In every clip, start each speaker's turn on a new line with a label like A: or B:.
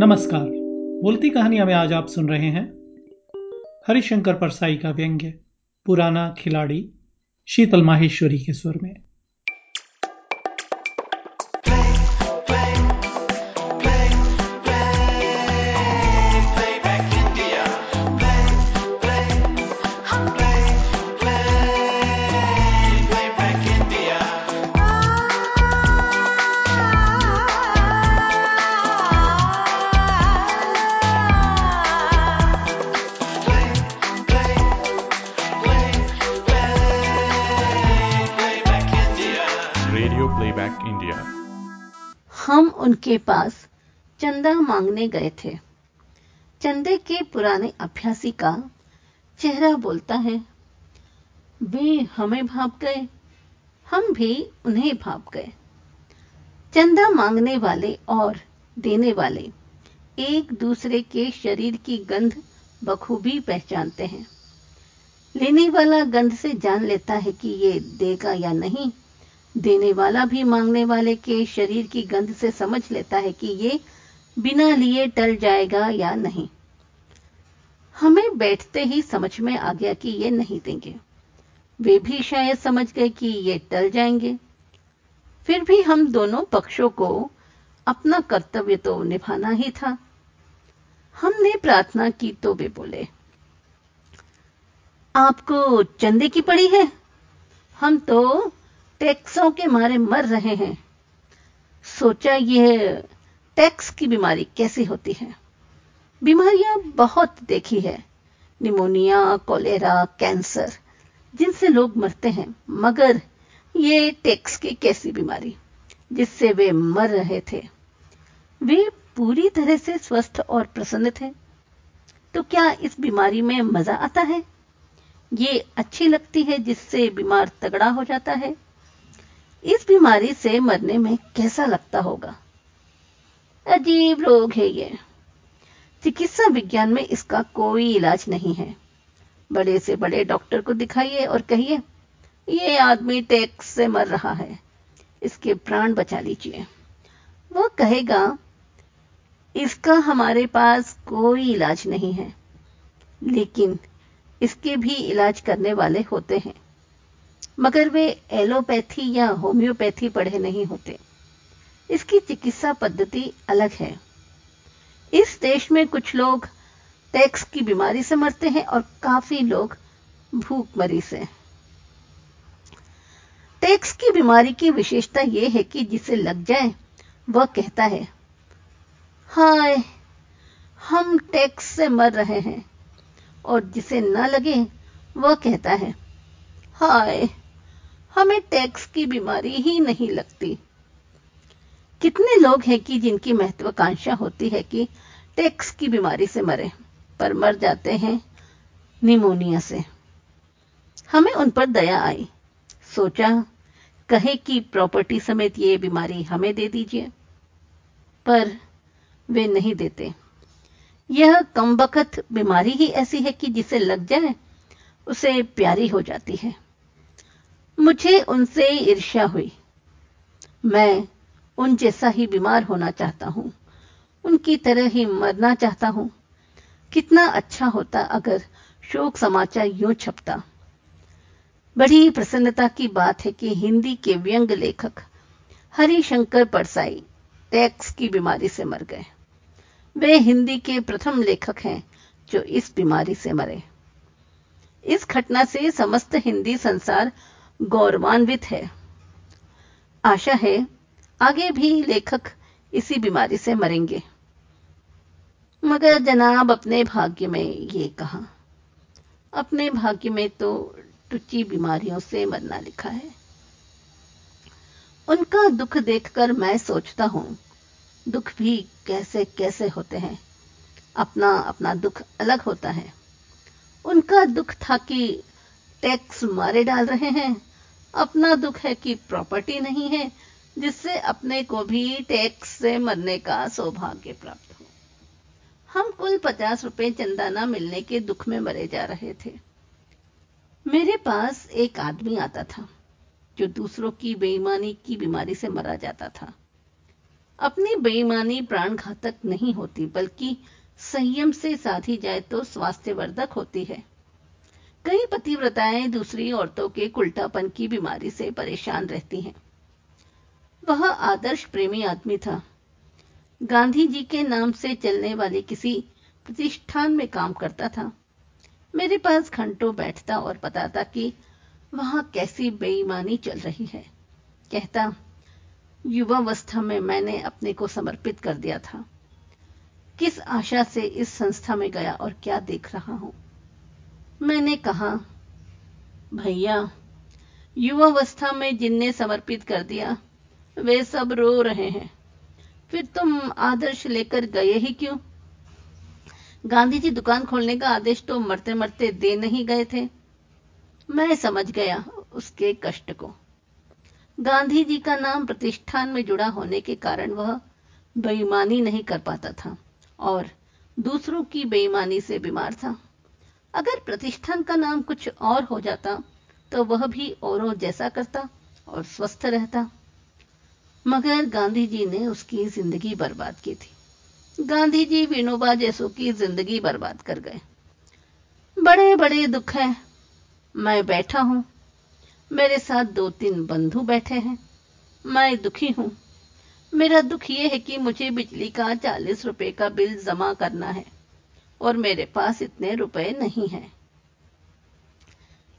A: नमस्कार। बोलती कहानियाँ में आज आप सुन रहे हैं हरिशंकर परसाई का व्यंग्य, पुराना खिलाड़ी, शीतल माहेश्वरी के स्वर में।
B: प्लेबैक इंडिया
C: हम उनके पास चंदा मांगने गए थे। चंदे के पुराने अभ्यासी का चेहरा बोलता है, वे हमें भाप गए, हम भी उन्हें भाप गए। चंदा मांगने वाले और देने वाले एक दूसरे के शरीर की गंध बखूबी पहचानते हैं। लेने वाला गंध से जान लेता है कि ये देगा या नहीं। देने वाला भी मांगने वाले के शरीर की गंध से समझ लेता है कि ये बिना लिए टल जाएगा या नहीं। हमें बैठते ही समझ में आ गया कि ये नहीं देंगे। वे भी शायद समझ गए कि ये टल जाएँगे। फिर भी हम दोनों पक्षों को अपना कर्तव्य तो निभाना ही था। हमने प्रार्थना की तो वे बोले, आपको चंदे की पड़ी है? हम तो टैक्सों के मारे मर रहे हैं। सोचा यह टैक्स की बीमारी कैसी होती है? बीमारियाँ बहुत देखी है। निमोनिया, कोलेरा, कैंसर, जिनसे लोग मरते हैं, मगर ये टैक्स की कैसी बीमारी, जिससे वे मर रहे थे? वे पूरी तरह से स्वस्थ और प्रसन्न थे तो क्या इस बीमारी में मज़ा आता है? ये अच्छी लगती है जिससे बीमार तगड़ा हो जाता है? इस बीमारी से मरने में कैसा लगता होगा? अजीब रोग है ये। चिकित्सा विज्ञान में इसका कोई इलाज नहीं है। बड़े से बड़े डॉक्टर को दिखाइए और कहिए, ये आदमी टैक्स से मर रहा है, इसके प्राण बचा लीजिए। वो कहेगा, इसका हमारे पास कोई इलाज नहीं है, लेकिन इसके भी इलाज करने वाले होते हैं। मगर वे एलोपैथी या होम्योपैथी पढ़े नहीं होते। इसकी चिकित्सा पद्धति अलग है। इस देश में कुछ लोग टैक्स की बीमारी से मरते हैं और काफ़ी लोग भूखमरी से। टैक्स की बीमारी की विशेषता यह है कि जिसे लग जाए, वह कहता है, हाय, हम टैक्स से मर रहे हैं। और जिसे न लगे, वह कहता है, हाय हमें टैक्स की बीमारी ही नहीं लगती। कितने लोग हैं कि जिनकी महत्वाकांक्षा होती है कि टैक्स की बीमारी से मरे, पर मर जाते हैं निमोनिया से। हमें उन पर दया आई। सोचा, कहे कि प्रॉपर्टी समेत ये बीमारी हमें दे दीजिए, पर वे नहीं देते। यह कम कमबख्त बीमारी ही ऐसी है कि जिसे लग जाए, उसे प्यारी हो जाती है। मुझे उनसे ईर्ष्या हुई। मैं उन जैसा ही बीमार होना चाहता हूँ। उनकी तरह ही मरना चाहता हूँ। कितना अच्छा होता अगर शोक समाचार यूँ छपता। बड़ी प्रसन्नता की बात है कि हिंदी के व्यंग लेखक हरिशंकर परसाई टैक्स की बीमारी से मर गए। वे हिंदी के प्रथम लेखक हैं जो इस बीमारी से मरे। इस घटना से समस्त हिंदी संसार गौरवान्वित है। आशा है, आगे भी लेखक इसी बीमारी से मरेंगे। मगर जनाब, अपने भाग्य में ये कहा, अपने भाग्य में तो टुच्ची बीमारियों से मरना लिखा है। उनका दुख देखकर मैं सोचता हूँ, दुख भी कैसे कैसे होते हैं। अपना अपना दुख अलग होता है। उनका दुख था कि टैक्स मारे डाल रहे हैं अपना दुख है कि प्रॉपर्टी नहीं है, जिससे अपने को भी टैक्स से मरने का सौभाग्य प्राप्त हो। हम कुल पचास रुपए चंदा न मिलने के दुख में मरे जा रहे थे। मेरे पास एक आदमी आता था, जो दूसरों की बेईमानी की बीमारी से मरा जाता था। अपनी बेईमानी प्राणघातक नहीं होती, बल्कि संयम से साधी जाए तो स्वास्थ्यवर्धक होती है। कई पतिव्रताएँ दूसरी औरतों के उल्टापन की बीमारी से परेशान रहती हैं। वह आदर्श प्रेमी आदमी था। गांधी जी के नाम से चलने वाले किसी प्रतिष्ठान में काम करता था। मेरे पास घंटों बैठता और बताता कि वहाँ कैसी बेईमानी चल रही है। कहता, युवावस्था में मैंने अपने को समर्पित कर दिया था। किस आशा से इस संस्था में गया और क्या देख रहा हूँ? मैंने कहा, भैया, युवावस्था में जिनने समर्पित कर दिया, वे सब रो रहे हैं। फिर तुम आदर्श लेकर गए ही क्यों? गांधी जी दुकान खोलने का आदेश तो मरते मरते दे नहीं गए थे। मैं समझ गया उसके कष्ट को। गांधी जी का नाम प्रतिष्ठान में जुड़ा होने के कारण वह बेईमानी नहीं कर पाता था और दूसरों की बेईमानी से बीमार था। अगर प्रतिष्ठान का नाम कुछ और हो जाता तो वह भी औरों जैसा करता और स्वस्थ रहता। मगर गांधी जी ने उसकी ज़िंदगी बर्बाद की थी। गांधी जी विनोबा जैसों की ज़िंदगी बर्बाद कर गए। बड़े बड़े दुख है। मैं बैठा हूँ। मेरे साथ दो तीन बंधु बैठे हैं। मैं दुखी हूँ। मेरा दुख यह है कि मुझे बिजली का चालीस रुपए का बिल जमा करना है। और मेरे पास इतने रुपए नहीं हैं।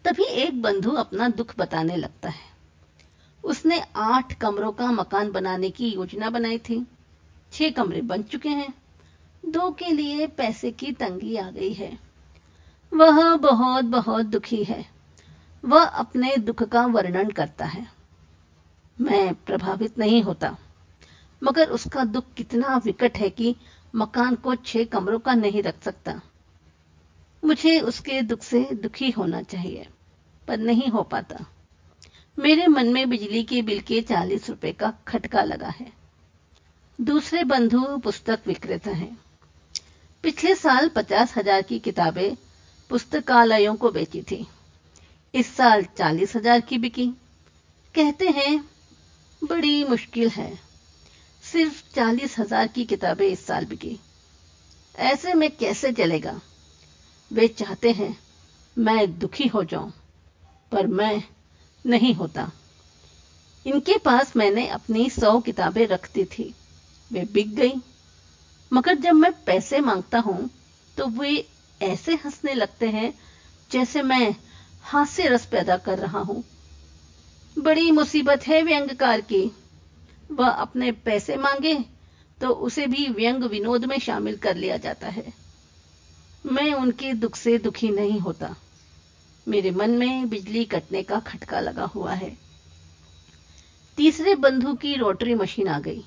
C: तभी एक बंधु अपना दुख बताने लगता है। उसने आठ कमरों का मकान बनाने की योजना बनाई थी। छह कमरे बन चुके हैं। दो के लिए पैसे की तंगी आ गई है। वह बहुत बहुत दुखी है। वह अपने दुख का वर्णन करता है। मैं प्रभावित नहीं होता, मगर उसका दुख कितना विकट है कि मकान को छह कमरों का नहीं रख सकता। मुझे उसके दुख से दुखी होना चाहिए, पर नहीं हो पाता। मेरे मन में बिजली के बिल के चालीस रुपए का खटका लगा है। दूसरे बंधु पुस्तक विक्रेता हैं। पिछले साल पचास हज़ार की किताबें पुस्तकालयों को बेची थी। इस साल चालीस हज़ार की बिकी। कहते हैं, बड़ी मुश्किल है। सिर्फ़ चालीस हज़ार की किताबें इस साल बिकी। ऐसे में कैसे चलेगा? वे चाहते हैं मैं दुखी हो जाऊँ, पर मैं नहीं होता। इनके पास मैंने अपनी सौ किताबें रखती थी। वे बिक गई। मगर जब मैं पैसे माँगता हूँ तो वे ऐसे हंसने लगते हैं जैसे मैं हास्य रस पैदा कर रहा हूँ। बड़ी मुसीबत है व्यंगकार की। वह अपने पैसे मांगे तो उसे भी व्यंग विनोद में शामिल कर लिया जाता है। मैं उनके दुख से दुखी नहीं होता। मेरे मन में बिजली कटने का खटका लगा हुआ है। तीसरे बंधु की रोटरी मशीन आ गई।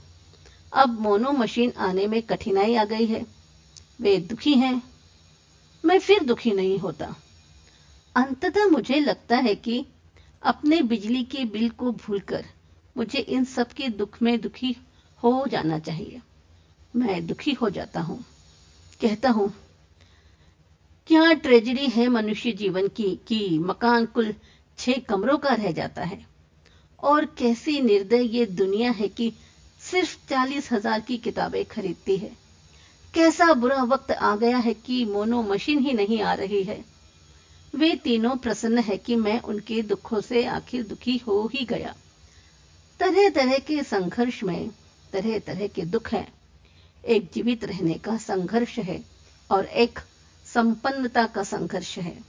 C: अब मोनो मशीन आने में कठिनाई आ गई है। वे दुखी हैं। मैं फिर दुखी नहीं होता। अंततः मुझे लगता है कि अपने बिजली के बिल को भूलकर मुझे इन सब के दुख में दुखी हो जाना चाहिए। मैं दुखी हो जाता हूँ। कहता हूँ, क्या ट्रेजेडी है मनुष्य जीवन की, कि मकान कुल छह कमरों का रह जाता है? और कैसी निर्दय ये दुनिया है कि सिर्फ़ चालीस हज़ार की किताबें खरीदती है? कैसा बुरा वक्त आ गया है कि मोनो मशीन ही नहीं आ रही है? वे तीनों प्रसन्न है कि मैं उनके दुखों से आखिर दुखी हो ही गया। तरह तरह के संघर्ष में तरह तरह के दुख हैं। एक जीवित रहने का संघर्ष है और एक संपन्नता का संघर्ष है।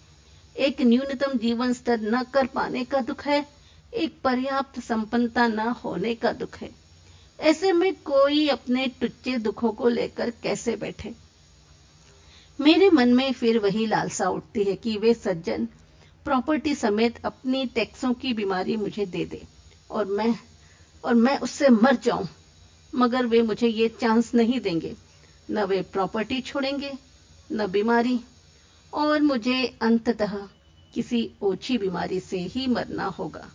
C: एक न्यूनतम जीवन स्तर न कर पाने का दुख है, एक पर्याप्त संपन्नता न होने का दुख है। ऐसे में कोई अपने टुच्चे दुखों को लेकर कैसे बैठे? मेरे मन में फिर वही लालसा उठती है कि वे सज्जन प्रॉपर्टी समेत अपनी टैक्सों की बीमारी मुझे दे दे और मैं और मैं उससे मर जाऊँ। मगर वे मुझे ये चांस नहीं देंगे। न वे प्रॉपर्टी छोड़ेंगे, न बीमारी। और मुझे अंततः किसी ओछी बीमारी से ही मरना होगा।